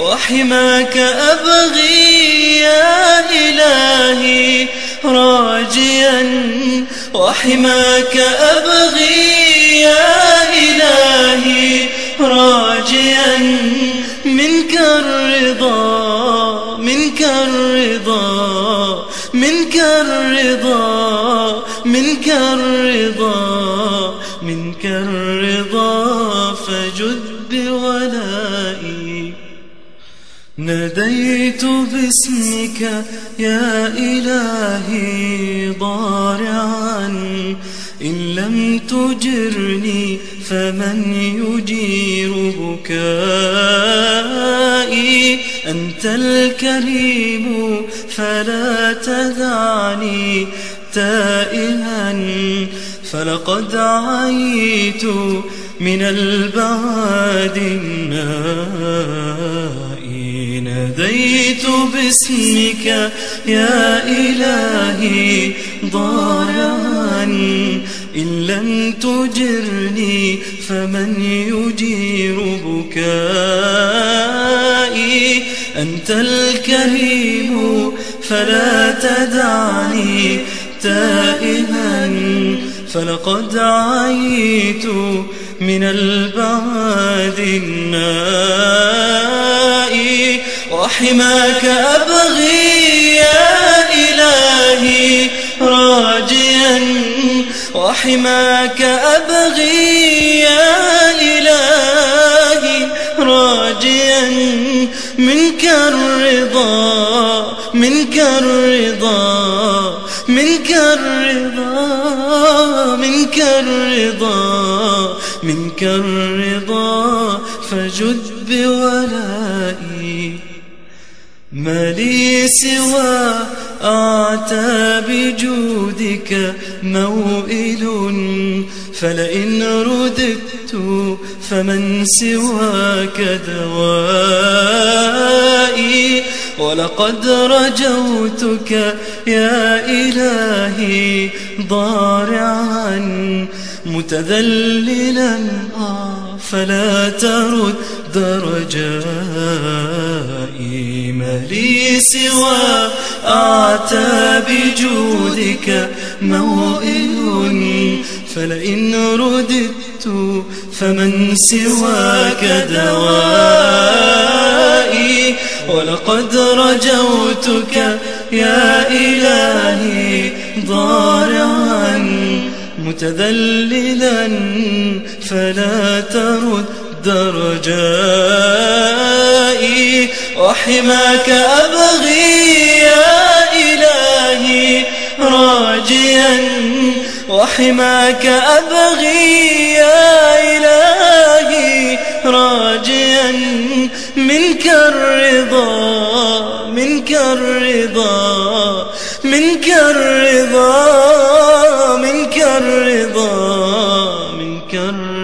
وحماك أبغي يا إلهي راجيا. وحماك أبغي يا إلهي راجيا. منك الرضا منك الرضا منك الرضا منك الرضا منك الرضا. ناديت باسمك يا إلهي ضارعا. إن لم تجرني فمن يجير بكائي؟ أنت الكريم فلا تدعني تائها. فلقد عيت من البعاد النائي ناديت باسمك يا إلهي ضارعا. إن لم تجرني فمن يجير بكائي؟ أنت الكريم فلا تدعني تائها فلقد عيت من البعد النائي وحماك أبغي يا إلهي راجيا. وحماك أبغي يا إلهي راجيا. منك الرضا منك الرضا منك الرضا منك الرضا منك الرضا. فجد بولائي ما لي سوى أعتى بجودك موئل فلئن رددت فمن سواك دوائي. ولقد رجوتك يا إلهي ضارعا متذللا فلا ترد درجائي. ما لي سوى أعتى بجودك موئل فلئن رددت فمن سواك دوائي؟ ولقد رجوتك يا إلهي ضارعا متذللا فلا ترد الدرجاء وحماك أبغي يا إلهي راجيا وحماك أبغي يا إلهي راجيا. منك الرضا منك الرضا منك الرضا منك الرضا منك الرضا.